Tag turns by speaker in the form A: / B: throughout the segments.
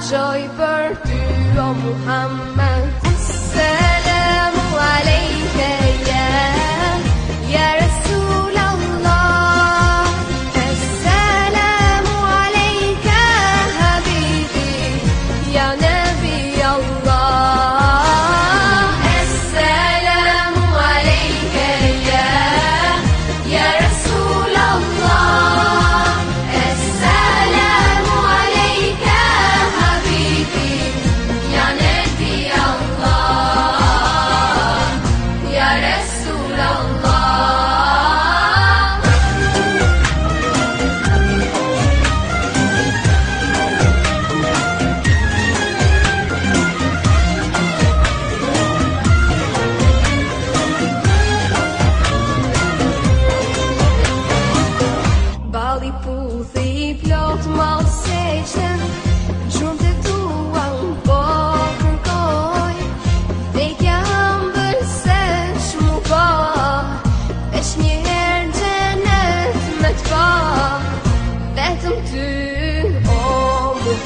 A: joy for you, O Muhammad.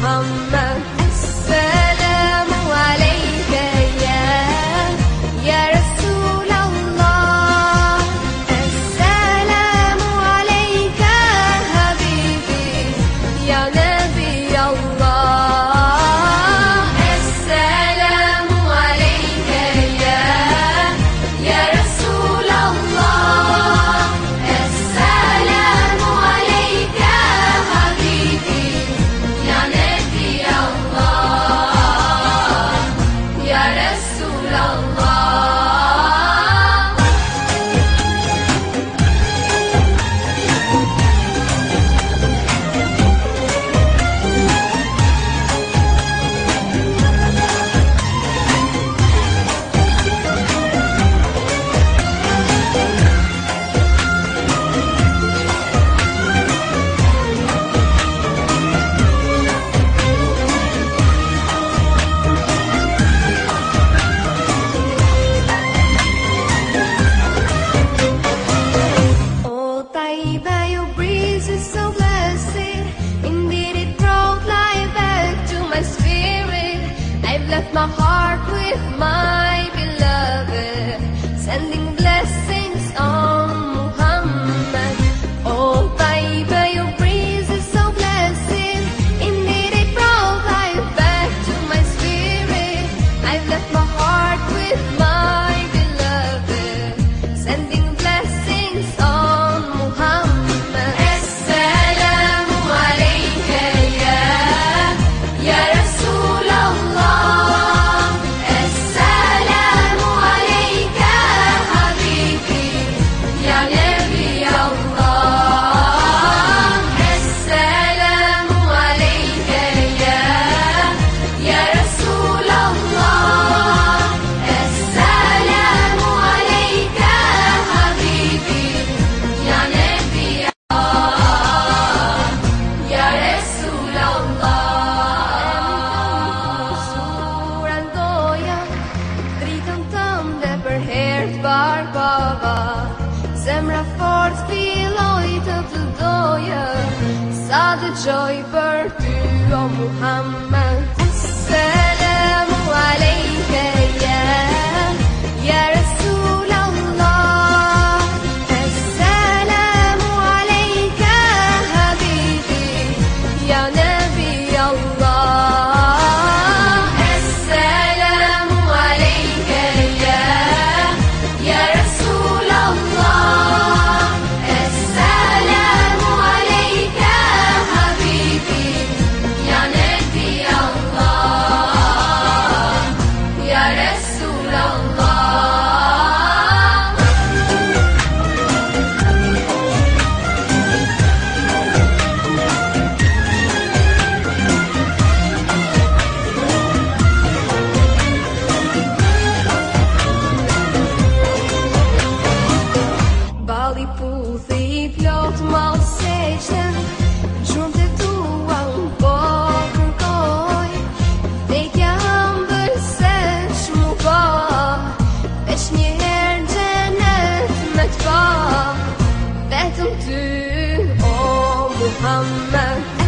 A: Come. joy perfume of Muhammad. love.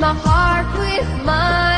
A: My heart with my